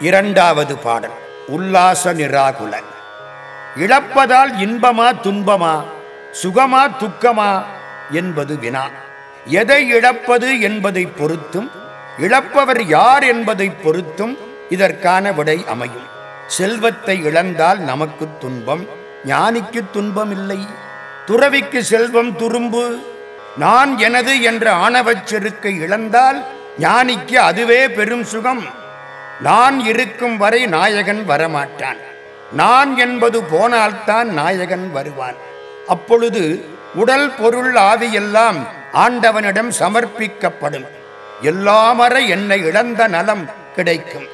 இரண்டாவது பாடல் உல்லாச நிராகுல இழப்பதால் இன்பமா துன்பமா சுகமா துக்கமா என்பது வினா. எதை இழப்பது என்பதை பொறுத்தும் இழப்பவர் யார் என்பதை பொறுத்தும் இதற்கான விடை அமையும். செல்வத்தை இழந்தால் நமக்கு துன்பம் ஞானிக்கு துன்பம் இல்லை துறவிக்கு செல்வம் துரும்பு நான் எனது என்ற ஆணவச் செருக்கை இழந்தால் ஞானிக்கு அதுவே பெரும் சுகம். நான் இருக்கும் வரை நாயகன் வரமாட்டான். நான் என்பது போனால்தான் நாயகன் வருவான். அப்பொழுது உடல் பொருள் ஆவியெல்லாம் ஆண்டவனிடம் சமர்ப்பிக்கப்படும். எல்லாமற என்னை இழந்த நலம் கிடைக்கும்.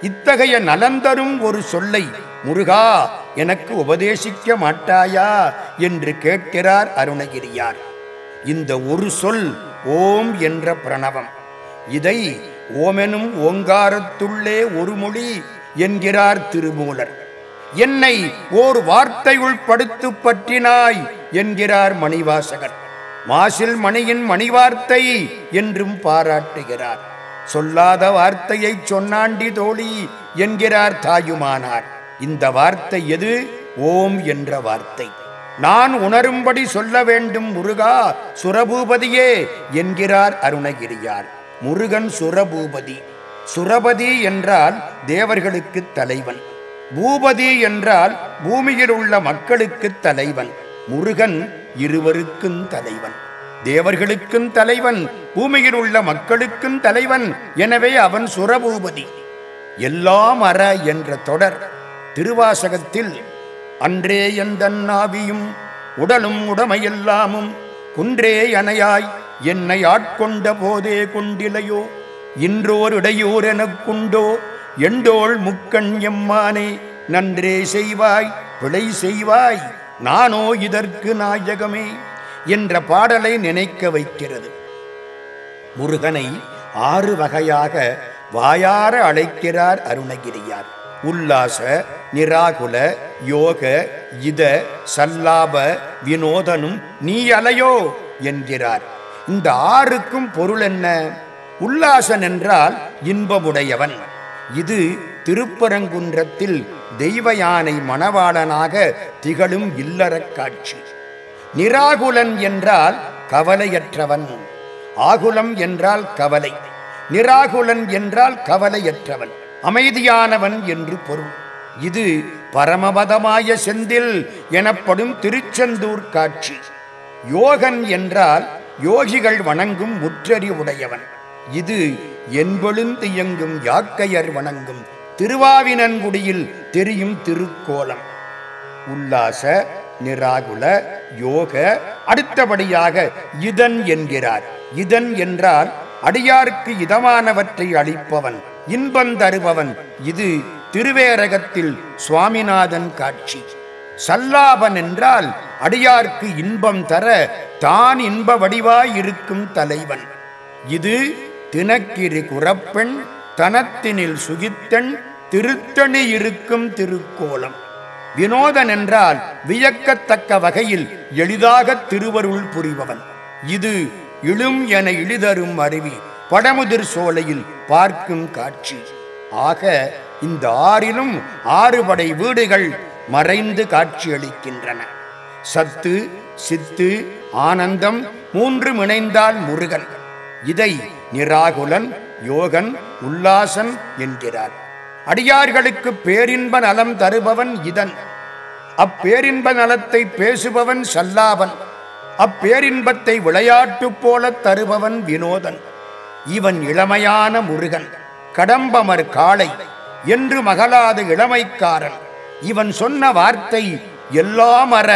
இத்தகைய நலந்தரும் ஒரு சொல்லை முருகா எனக்கு உபதேசிக்க மாட்டாயா? என்று கேட்கிறார் அருணகிரியார். இந்த ஒரு சொல் ஓம் என்ற பிரணவம். இதை ஓமெனும் ஓங்காரத்துள்ளே ஒரு மொழி என்கிறார் திருமூலர். என்னை ஓர் வார்த்தையுள் படுத்து பற்றினாய் என்கிறார் மணிவாசகர். மாசில் மணியின் மணிவார்த்தை என்றும் பாராட்டுகிறார். சொல்லாத வார்த்தையை சொன்னாண்டி தோழி என்கிறார் தாயுமானார். இந்த வார்த்தை எது? ஓம் என்ற வார்த்தை. நான் உணரும்படி சொல்ல வேண்டும் முருகா சுரபூபதியே என்கிறார் அருணகிரியார். முருகன் சுரபூபதி. சுரபதி என்றால் தேவர்களுக்கு தலைவன். பூபதி என்றால் பூமியில் உள்ள மக்களுக்கு தலைவன். முருகன் இருவருக்கும் தலைவன். தேவர்களுக்கும் தலைவன் பூமியில் உள்ள மக்களுக்கும் தலைவன் எனவே அவன் சுரபூபதி. எல்லாம் அற என்ற தொடர் திருவாசகத்தில் அன்றே எந்தன் நாவியும் உடலும் உடமையெல்லாமும் குன்றே அணையாய் என்னை ஆட்கொண்ட போதே கொண்டிலையோ இன்றோர் இடையோர் எனக்குண்டோ? எண்டோள் முக்கண் எம்மானே நன்றே செய்வாய் பிழை செய்வாய் நானோ இதற்கு நாயகமே என்ற பாடலை நினைக்க வைக்கிறது. முருகனை ஆறு வகையாக வாயார அழைக்கிறார் அருணகிரியார். உல்லாச நிராகுல யோக இத சல்லாப வினோதனும் நீ அலையோ? என்கிறார். இந்த ஆறுக்கும் பொருள் என்ன? உல்லாசன் என்றால் இன்பமுடையவன். இது திருப்பரங்குன்றத்தில் தெய்வ யானை மணவாளனாக திகழும் இல்லறக் காட்சி. நிராகுலன் என்றால் கவலையற்றவன். ஆகுலம் என்றால் கவலை. நிராகுலன் என்றால் கவலையற்றவன். அமைதியானவன் என்று பொருள். இது பரமபதமாய செந்தில் எனப்படும் திருச்செந்தூர் காட்சி. யோகன் என்றால் யோகிகள் வணங்கும் முற்றறிவுடையவன் இது என்பொழுந்து இயங்கும் யாக்கையர் வணங்கும் திருவாவினன்குடியில் தெரியும் திருக்கோலம். உல்லாச நிராகுல யோக அடுத்தபடியாக இதன் என்கிறார். இதன் என்றால் அடியாருக்கு இதமானவற்றை அளிப்பவன் இன்பம் தருபவன் இது திருவேரகத்தில் சுவாமிநாதன் காட்சி. சல்லாபன் என்றால் அடியார்க்கு இன்பம் தர தான் இன்ப வடிவாயிருக்கும் தலைவன். இது தினக்கிரு குறப்பெண் தனத்தினில் சுகித்தன் திருத்தணி இருக்கும் திருக்கோலம். வினோதன் என்றால் வியக்கத்தக்க வகையில் எளிதாக திருவருள் புரிபவன். இது இழும் என இழிதரும் அருவி படமுதிர் சோலையில் பார்க்கும் காட்சி. ஆக இந்த ஆறிலும் ஆறுபடை வீடுகள் மறைந்து காட்சியளிக்கின்றன. சத்து சித்து ஆனந்தம் மூன்றும் இணைந்தால் முருகன். இதை நிராகுலன் யோகன் உல்லாசன் என்கிறார். அடியார்களுக்கு பேரின்ப நலம் தருபவன் இதன். அப்பேரின்ப நலத்தை பேசுபவன் சல்லாவன் அப்பேரின்பத்தை விளையாட்டு போல தருபவன் வினோதன். இவன் இளமையான முருகன். கடம்பமர் காளை. என்று மகளாத இளமைக்காரன். இவன் சொன்ன வார்த்தை எல்லாம் அற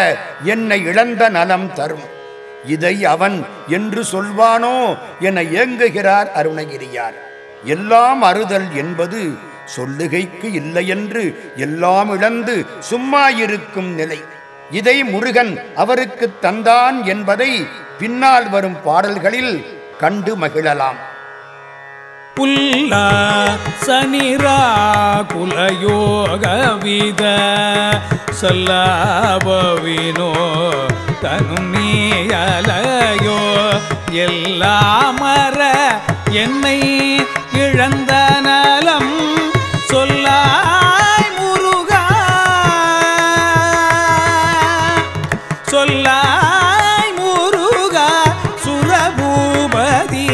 என்னை இழந்த நலம் தரும். இதை அவன் என்று சொல்வானோ என ஏங்குகிறார் அருணகிரியார். எல்லாம் அறுதல் என்பது சொல்லுகைக்கு இல்லையென்று எல்லாம் இழந்து சும்மா இருக்கும் நிலை. இதை முருகன் அவருக்கு தந்தான் என்பதை பின்னால் வரும் பாடல்களில் கண்டு மகிழலாம். புல்ல சனிராகுலயோகவித சொல்லாபவினோ தனும் நீயலையோ எல்லாமர என்னை இழந்த நலம் சொல்லாய் முருகா. சொல்லாய் முருகா சுரபூபதி.